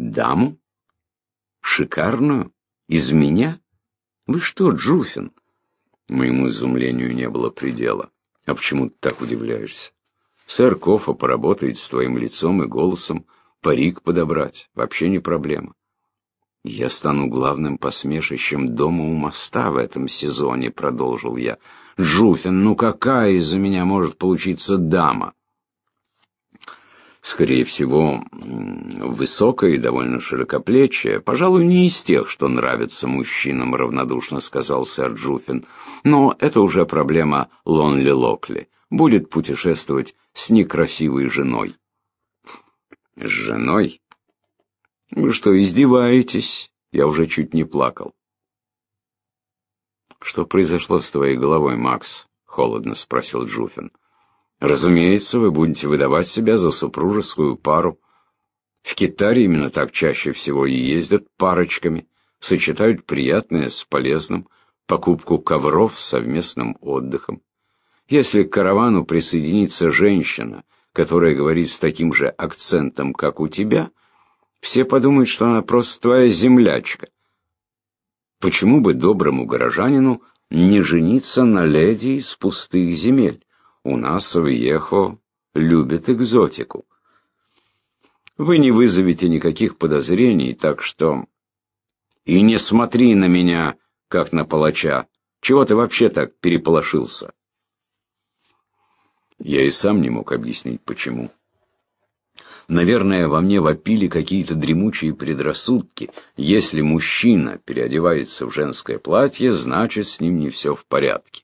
Даму? Шикарную? Из меня? Вы что, Джуфин? Моему изумлению не было предела. А почему ты так удивляешься? Сэр Кофа поработает с твоим лицом и голосом, парик подобрать, вообще не проблема. Я стану главным посмешищем дома у моста в этом сезоне, продолжил я. Джуфин, ну какая из-за меня может получиться дама? Скорее всего, высокая и довольно широкоплечая, пожалуй, не из тех, что нравятся мужчинам, равнодушно сказал сэр Джуфин. Но это уже проблема Лонли Локли. Будет путешествовать с некрасивой женой. С женой? Вы что, издеваетесь? Я уже чуть не плакал. Что произошло с твоей головой, Макс? Холодно спросил Джуфин. Разумеется, вы будете выдавать себя за супружескую пару. В Китаре именно так чаще всего и ездят парочками, сочетают приятное с полезным, покупку ковров с совместным отдыхом. Если к каравану присоединится женщина, которая говорит с таким же акцентом, как у тебя, все подумают, что она просто твоя землячка. Почему бы доброму горожанину не жениться на леди из пустых земель? У нас в Ехо любят экзотику. Вы не вызовете никаких подозрений, так что... И не смотри на меня, как на палача. Чего ты вообще так переполошился? Я и сам не мог объяснить, почему. Наверное, во мне вопили какие-то дремучие предрассудки. Если мужчина переодевается в женское платье, значит, с ним не все в порядке.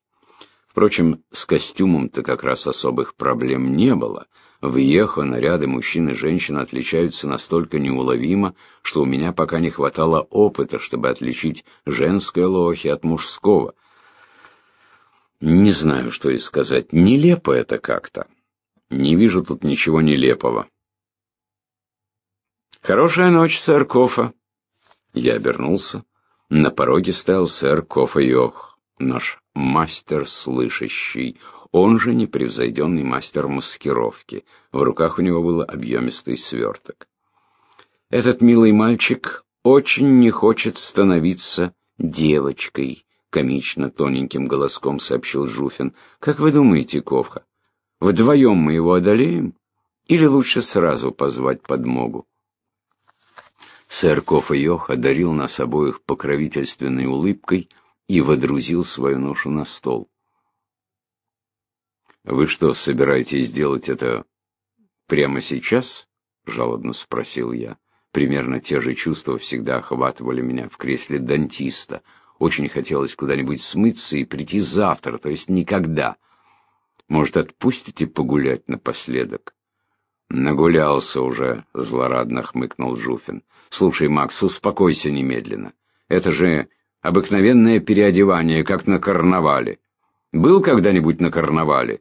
Впрочем, с костюмом-то как раз особых проблем не было. В Ехо наряды мужчин и женщин отличаются настолько неуловимо, что у меня пока не хватало опыта, чтобы отличить женское лохи от мужского. Не знаю, что и сказать. Нелепо это как-то. Не вижу тут ничего нелепого. «Хорошая ночь, сэр Кофа». Я обернулся. На пороге стоял сэр Кофа Йох, наш мастер слышащий, он же непревзойденный мастер маскировки. В руках у него был объемистый сверток. Этот милый мальчик очень не хочет становиться девочкой, комично тоненьким голоском сообщил Жуфин. Как вы думаете, Ковха, вдвоем мы его одолеем? Или лучше сразу позвать подмогу? Сэр Кофа Йох одарил нас обоих покровительственной улыбкой — и водрузил свою ношу на стол. «Вы что, собираетесь делать это прямо сейчас?» — жалобно спросил я. Примерно те же чувства всегда охватывали меня в кресле дантиста. Очень хотелось куда-нибудь смыться и прийти завтра, то есть никогда. Может, отпустите погулять напоследок? Нагулялся уже, злорадно хмыкнул Жуфин. Слушай, Макс, успокойся немедленно. Это же обыкновенное переодевание, как на карнавале. Был когда-нибудь на карнавале?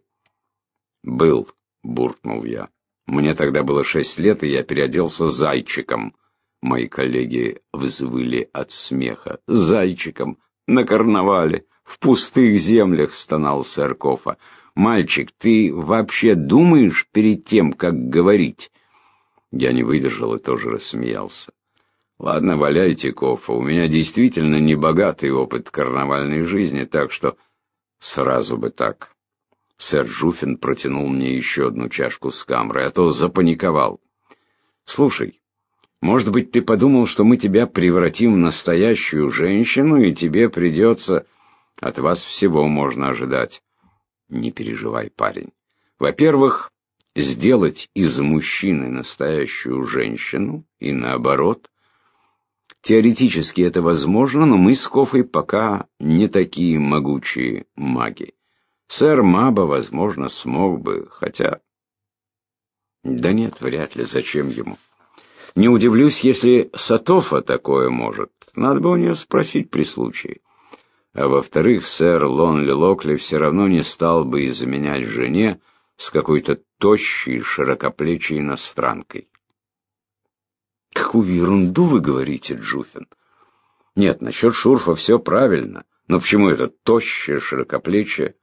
Был, буркнул я. Мне тогда было шесть лет, и я переоделся зайчиком. Мои коллеги взвыли от смеха. Зайчиком на карнавале, в пустых землях, стонал сэр Кофа. Мальчик, ты вообще думаешь перед тем, как говорить? Я не выдержал и тоже рассмеялся. Ладно, валяйте, Кофа, у меня действительно небогатый опыт карнавальной жизни, так что сразу бы так. Сэр Жуфин протянул мне еще одну чашку с камрой, а то запаниковал. Слушай, может быть, ты подумал, что мы тебя превратим в настоящую женщину, и тебе придется... От вас всего можно ожидать. Не переживай, парень. Во-первых, сделать из мужчины настоящую женщину, и наоборот — Теоретически это возможно, но мы с Кофой пока не такие могучие маги. Сэр Маба, возможно, смог бы, хотя... Да нет, вряд ли, зачем ему? Не удивлюсь, если Сатофа такое может. Надо бы у нее спросить при случае. А во-вторых, сэр Лонли Локли все равно не стал бы изменять жене с какой-то тощей, широкоплечей иностранкой. Какую ерунду вы говорите, Джуфин? Нет, насчет шурфа все правильно. Но почему это тощее, широкоплечие?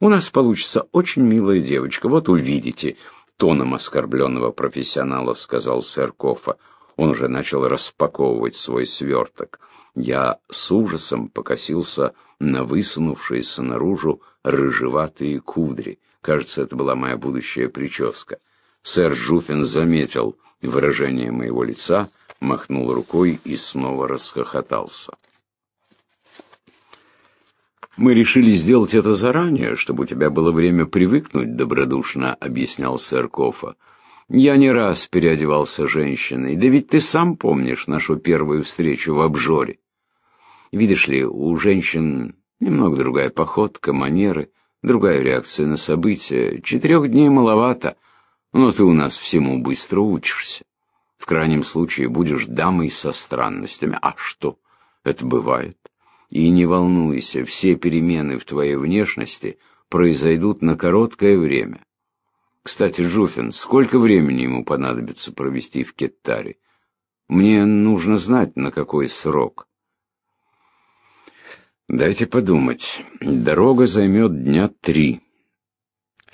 У нас получится очень милая девочка, вот увидите, тоном оскорбленного профессионала сказал сэр Кофа. Он уже начал распаковывать свой сверток. Я с ужасом покосился на высунувшиеся наружу рыжеватые кудри. Кажется, это была моя будущая прическа. Сэр Жуфин заметил выражение моего лица, махнул рукой и снова расхохотался. «Мы решили сделать это заранее, чтобы у тебя было время привыкнуть», — добродушно объяснял сэр Кофа. «Я не раз переодевался женщиной, да ведь ты сам помнишь нашу первую встречу в обжоре. Видишь ли, у женщин немного другая походка, манеры, другая реакция на события. Четырех дней маловато, но ты у нас всему быстро учишься. В крайнем случае будешь дамой со странностями. А что? Это бывает. И не волнуйся, все перемены в твоей внешности произойдут на короткое время. Кстати, Жуфин, сколько времени ему понадобится провести в Кеттаре? Мне нужно знать, на какой срок. Дайте подумать. Дорога займет дня три.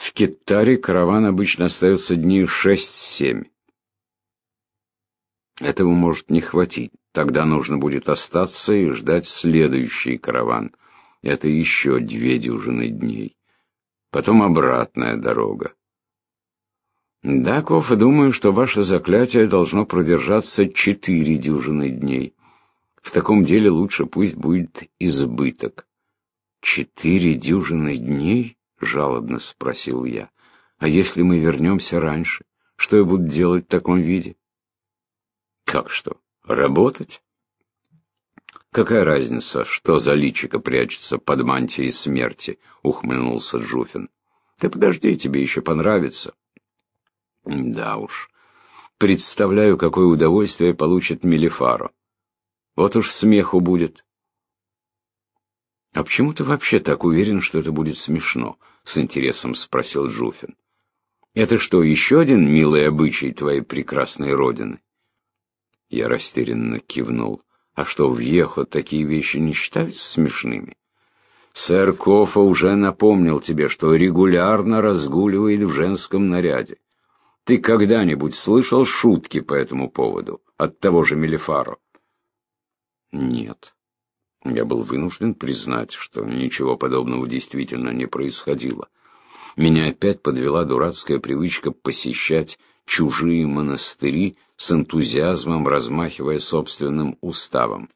В Китаре караван обычно остается дней шесть-семь. Этого может не хватить. Тогда нужно будет остаться и ждать следующий караван. Это еще две дюжины дней. Потом обратная дорога. Да, Кофа, думаю, что ваше заклятие должно продержаться четыре дюжины дней. В таком деле лучше пусть будет избыток. «Четыре дюжины дней?» — жалобно спросил я. «А если мы вернемся раньше, что я буду делать в таком виде?» «Как что? Работать?» «Какая разница, что за личико прячется под мантией смерти?» — ухмыльнулся Джуфин. «Ты подожди, тебе еще понравится». «Да уж. Представляю, какое удовольствие получит Мелифаро. Вот уж смеху будет. «А почему ты вообще так уверен, что это будет смешно?» — с интересом спросил Джуфин. «Это что, еще один милый обычай твоей прекрасной родины?» Я растерянно кивнул. «А что, в Ехо такие вещи не считаются смешными?» «Сэр Кофа уже напомнил тебе, что регулярно разгуливает в женском наряде. Ты когда-нибудь слышал шутки по этому поводу от того же Мелифаро?» Нет. Я был вынужден признать, что ничего подобного действительно не происходило. Меня опять подвела дурацкая привычка посещать чужие монастыри с энтузиазмом, размахивая собственным уставом.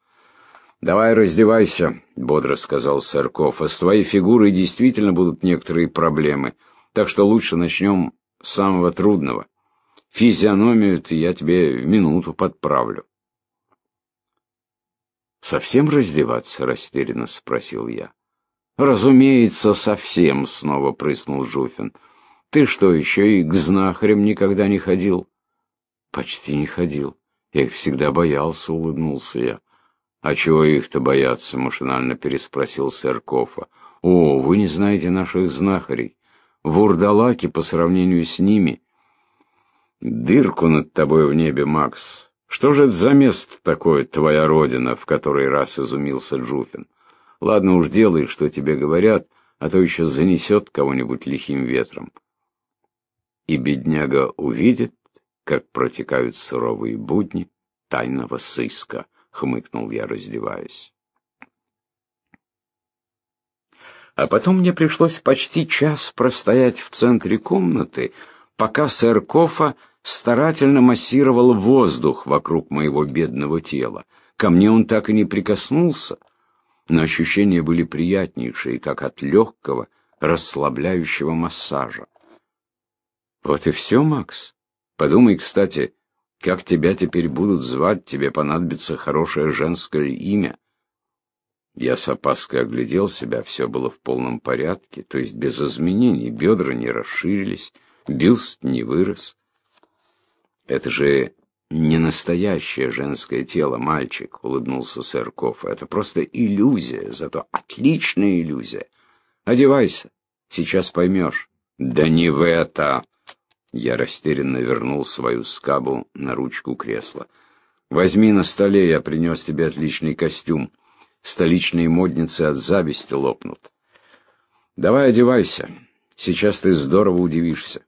«Давай раздевайся», — бодро сказал Сырков, — «а с твоей фигурой действительно будут некоторые проблемы, так что лучше начнем с самого трудного. Физиономию-то я тебе в минуту подправлю». «Совсем раздеваться?» — растерянно спросил я. «Разумеется, совсем», — снова прыснул Жуфин. «Ты что, еще и к знахарям никогда не ходил?» «Почти не ходил. Я их всегда боялся», — улыбнулся я. «А чего их-то бояться?» — машинально переспросил сэр Кофа. «О, вы не знаете наших знахарей. Вурдалаки по сравнению с ними...» «Дырку над тобой в небе, Макс. Что же это за место такое, твоя родина, в который раз изумился Джуфин? Ладно уж делай, что тебе говорят, а то еще занесет кого-нибудь лихим ветром. И бедняга увидит, как протекают суровые будни тайного сыска, хмыкнул я, раздеваясь. А потом мне пришлось почти час простоять в центре комнаты, пока сэр Кофа старательно массировал воздух вокруг моего бедного тела. Ко мне он так и не прикоснулся, но ощущения были приятнейшие, как от легкого, расслабляющего массажа. Вот и все, Макс. Подумай, кстати, как тебя теперь будут звать, тебе понадобится хорошее женское имя. Я с опаской оглядел себя, все было в полном порядке, то есть без изменений, бедра не расширились, бюст не вырос. Это же не настоящее женское тело, мальчик, улыбнулся сэр Кофа. Это просто иллюзия, зато отличная иллюзия. Одевайся, сейчас поймешь. Да не в это! Я растерянно вернул свою скабу на ручку кресла. Возьми на столе, я принес тебе отличный костюм. Столичные модницы от зависти лопнут. Давай одевайся, сейчас ты здорово удивишься.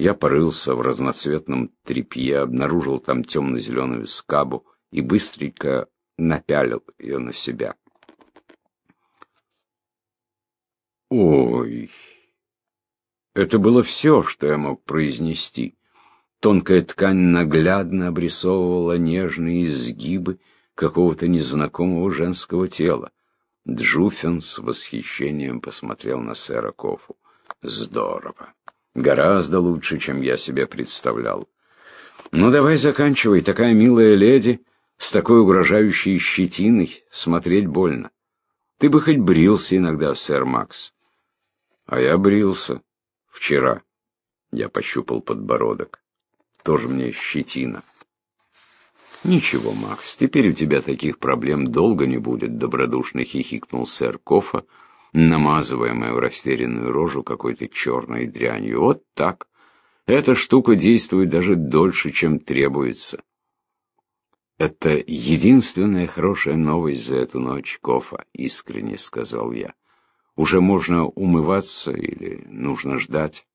Я порылся в разноцветном тряпье, обнаружил там темно-зеленую скабу и быстренько напялил ее на себя. Ой, это было все, что я мог произнести. Тонкая ткань наглядно обрисовывала нежные изгибы какого-то незнакомого женского тела. Джуфин с восхищением посмотрел на сэра Кофу. Здорово. Гораздо лучше, чем я себе представлял. Ну, давай заканчивай. Такая милая леди с такой угрожающей щетиной смотреть больно. Ты бы хоть брился иногда, сэр Макс. А я брился. Вчера. Я пощупал подбородок. Тоже мне щетина. Ничего, Макс, теперь у тебя таких проблем долго не будет, добродушно хихикнул сэр Кофа, намазывая мою растерянную рожу какой-то черной дрянью. Вот так. Эта штука действует даже дольше, чем требуется. Это единственная хорошая новость за эту ночь, Кофа, искренне сказал я. Уже можно умываться или нужно ждать?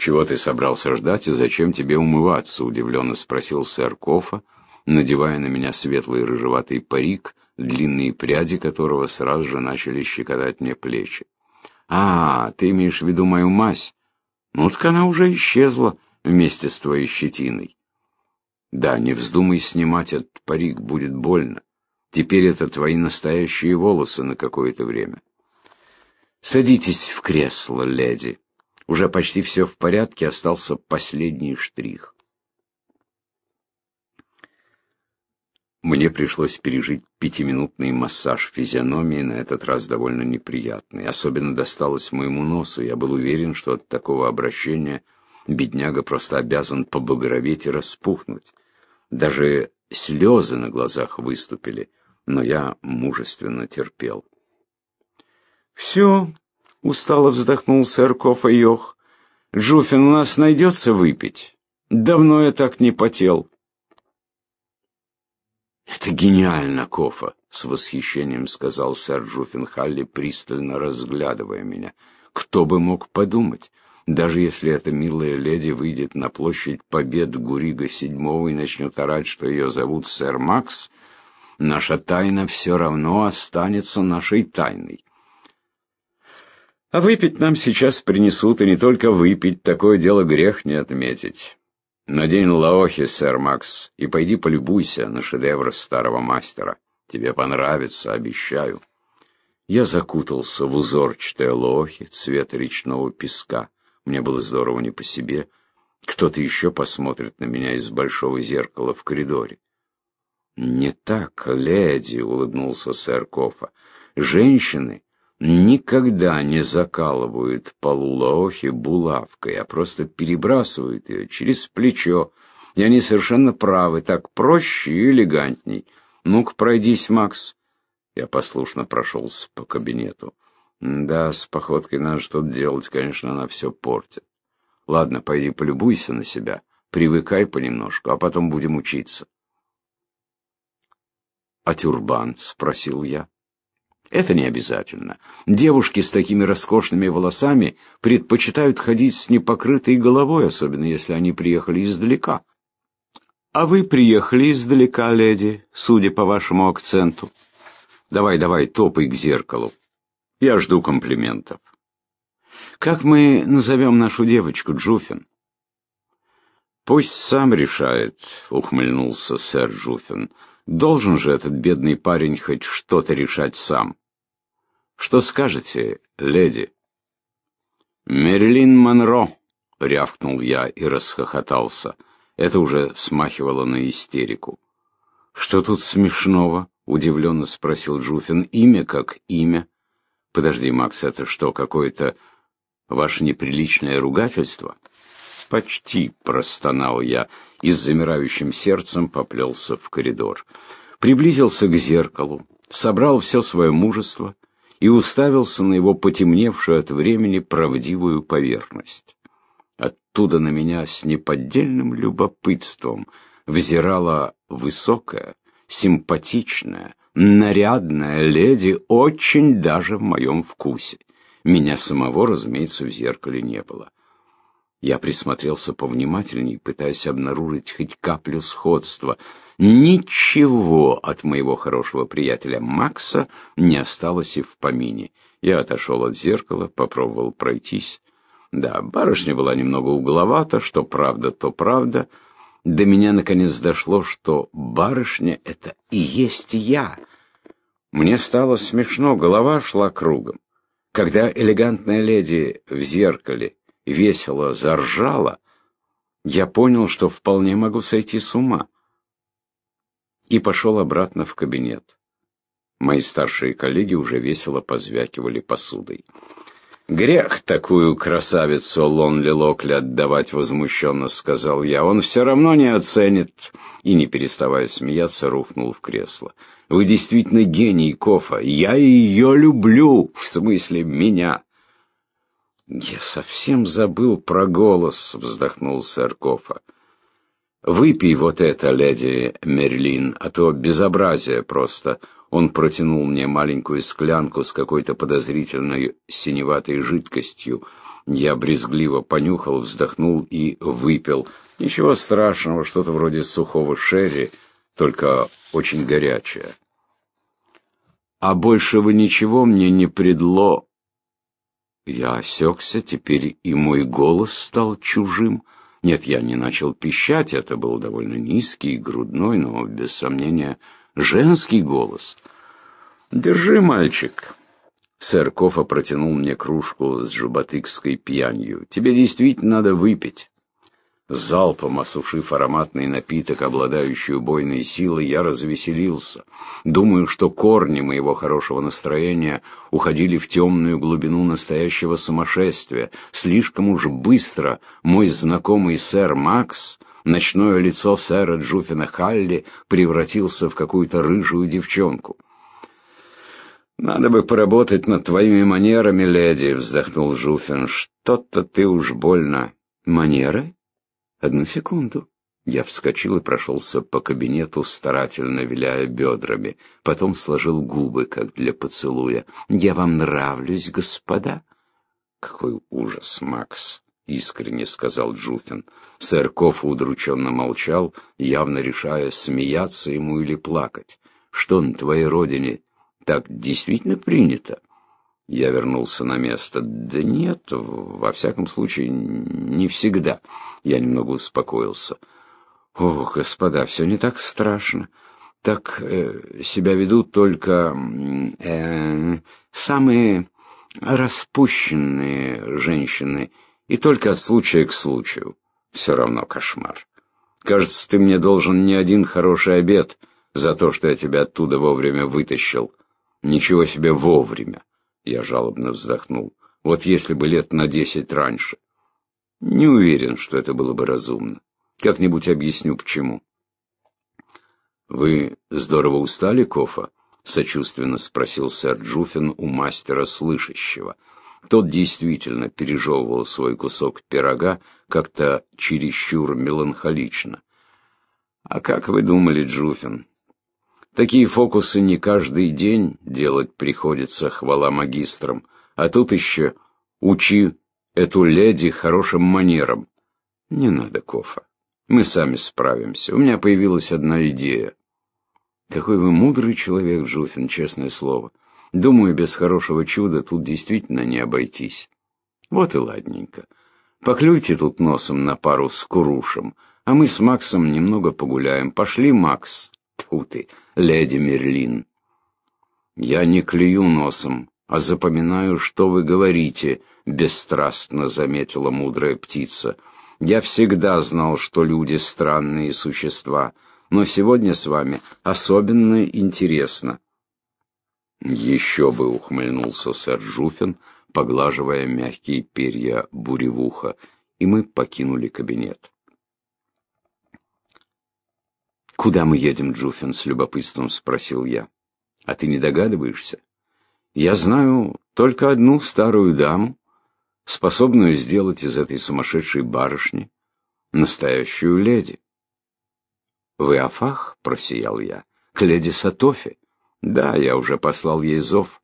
«Чего ты собрался ждать и зачем тебе умываться?» — удивленно спросил сэр Кофа, надевая на меня светлый рыжеватый парик, длинные пряди которого сразу же начали щекотать мне плечи. «А, ты имеешь в виду мою мазь? Ну, так она уже исчезла вместе с твоей щетиной. Да, не вздумай снимать этот парик, будет больно. Теперь это твои настоящие волосы на какое-то время. Садитесь в кресло, леди». Уже почти все в порядке, остался последний штрих. Мне пришлось пережить пятиминутный массаж физиономии, на этот раз довольно неприятный. Особенно досталось моему носу. Я был уверен, что от такого обращения бедняга просто обязан побагроветь и распухнуть. Даже слезы на глазах выступили, но я мужественно терпел. «Все, — устало вздохнул сэр Кофа Йох. «Джуфин, у нас найдется выпить? Давно я так не потел». «Это гениально, Кофа!» — с восхищением сказал сэр Джуффин Халли, пристально разглядывая меня. «Кто бы мог подумать, даже если эта милая леди выйдет на площадь Побед Гурига седьмого и начнет орать, что ее зовут сэр Макс, наша тайна все равно останется нашей тайной. А выпить нам сейчас принесут, и не только выпить, такое дело грех не отметить. Надень лаохи, сэр Макс, и пойди полюбуйся на шедевр старого мастера. Тебе понравится, обещаю. Я закутался в узорчатое лаохи цвета речного песка. Мне было здорово не по себе. Кто-то еще посмотрит на меня из большого зеркала в коридоре. «Не так, леди», — улыбнулся сэр Кофа. «Женщины никогда не закалывают полулаохи булавкой, а просто перебрасывают ее через плечо. И они совершенно правы, так проще и элегантней. Ну-ка, пройдись, Макс. Я послушно прошелся по кабинету. Да, с походкой надо что-то делать, конечно, она все портит. Ладно, пойди полюбуйся на себя, привыкай понемножку, а потом будем учиться. «А тюрбан?» — спросил я. Это не обязательно. Девушки с такими роскошными волосами предпочитают ходить с непокрытой головой, особенно если они приехали издалека. А вы приехали издалека, леди, судя по вашему акценту. Давай, давай, топай к зеркалу. Я жду комплиментов. Как мы назовем нашу девочку, Джуфин? Пусть сам решает, ухмыльнулся сэр Джуфин. Должен же этот бедный парень хоть что-то решать сам. Что скажете, леди? Мерлин Монро, рявкнул я и расхохотался. Это уже смахивало на истерику. Что тут смешного? удивленно спросил Джуфин. Имя как имя. Подожди, Макс, это что, какое-то ваше неприличное ругательство? Почти, простонал я и с замирающим сердцем поплелся в коридор. Приблизился к зеркалу, собрал все свое мужество и уставился на его потемневшую от времени правдивую поверхность. Оттуда на меня с неподдельным любопытством взирала высокая, симпатичная, нарядная леди, очень даже в моем вкусе. Меня самого, разумеется, в зеркале не было. Я присмотрелся повнимательней, пытаясь обнаружить хоть каплю сходства. Ничего от моего хорошего приятеля Макса не осталось и в помине. Я отошел от зеркала, попробовал пройтись. Да, барышня была немного угловата, что правда, то правда. До меня наконец дошло, что барышня — это и есть я. Мне стало смешно, голова шла кругом. Когда элегантная леди в зеркале весело заржала, я понял, что вполне могу сойти с ума. И пошел обратно в кабинет. Мои старшие коллеги уже весело позвякивали посудой. «Грех такую красавицу Лонли Локли отдавать возмущенно», — сказал я. «Он все равно не оценит». И, не переставая смеяться, рухнул в кресло. «Вы действительно гений, Кофа. Я ее люблю, в смысле меня». «Я совсем забыл про голос», — вздохнул сэр Кофа. «Выпей вот это, леди Мерлин, а то безобразие просто». Он протянул мне маленькую склянку с какой-то подозрительной синеватой жидкостью. Я брезгливо понюхал, вздохнул и выпил. Ничего страшного, что-то вроде сухого шерри, только очень горячее. «А больше вы ничего мне не предло?» Я осекся, теперь и мой голос стал чужим. Нет, я не начал пищать, это был довольно низкий, грудной, но, без сомнения, женский голос. «Держи, мальчик». Сэр Кофа протянул мне кружку с жуботыкской пьянью. «Тебе действительно надо выпить». Залпом осушив ароматный напиток, обладающий убойной силой, я развеселился. Думаю, что корни моего хорошего настроения уходили в темную глубину настоящего сумасшествия. Слишком уж быстро мой знакомый сэр Макс, ночное лицо сэра Джуфина Халли, превратился в какую-то рыжую девчонку. «Надо бы поработать над твоими манерами, леди», — вздохнул Жуфин. «Что-то ты уж больно...» «Манеры?» Одну секунду. Я вскочил и прошелся по кабинету, старательно виляя бедрами. Потом сложил губы, как для поцелуя. «Я вам нравлюсь, господа?» «Какой ужас, Макс!» — искренне сказал Джуфин. Сэр Коф удрученно молчал, явно решая, смеяться ему или плакать. «Что на твоей родине так действительно принято?» Я вернулся на место. Да нет, во всяком случае, не всегда. Я немного успокоился. О, господа, все не так страшно. Так э, себя ведут только э, самые распущенные женщины, и только от случая к случаю. Все равно кошмар. Кажется, ты мне должен не один хороший обед за то, что я тебя оттуда вовремя вытащил. Ничего себе вовремя. Я жалобно вздохнул. Вот если бы лет на десять раньше. Не уверен, что это было бы разумно. Как-нибудь объясню, почему. «Вы здорово устали, Кофа?» — сочувственно спросил сэр Джуфин у мастера слышащего. Тот действительно пережевывал свой кусок пирога как-то чересчур меланхолично. «А как вы думали, Джуфин? Такие фокусы не каждый день делать приходится, хвала магистрам. А тут еще учи эту леди хорошим манерам. Не надо, Кофа. Мы сами справимся. У меня появилась одна идея. Какой вы мудрый человек, Джуфин, честное слово. Думаю, без хорошего чуда тут действительно не обойтись. Вот и ладненько. Поклюйте тут носом на пару с Курушем, а мы с Максом немного погуляем. Пошли, Макс. Тьфу ты, леди Мерлин. Я не клюю носом, а запоминаю, что вы говорите, бесстрастно заметила мудрая птица. Я всегда знал, что люди странные существа, но сегодня с вами особенно интересно. Еще бы ухмыльнулся сэр Жуфин, поглаживая мягкие перья буревуха, и мы покинули кабинет. «Куда мы едем, Джуффин?» — с любопытством спросил я. «А ты не догадываешься? Я знаю только одну старую даму, способную сделать из этой сумасшедшей барышни настоящую леди». «Вы Афах?» — просиял я. «К леди Сатофе?» «Да, я уже послал ей зов.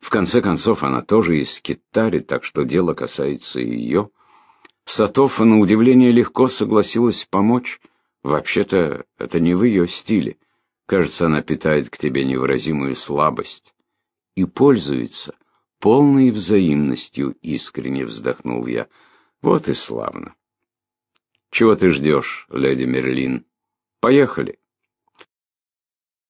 В конце концов, она тоже из Китари, так что дело касается ее». Сатофа, на удивление, легко согласилась помочь. Вообще-то, это не в ее стиле. Кажется, она питает к тебе невыразимую слабость. И пользуется полной взаимностью, искренне вздохнул я. Вот и славно. Чего ты ждешь, леди Мерлин? Поехали.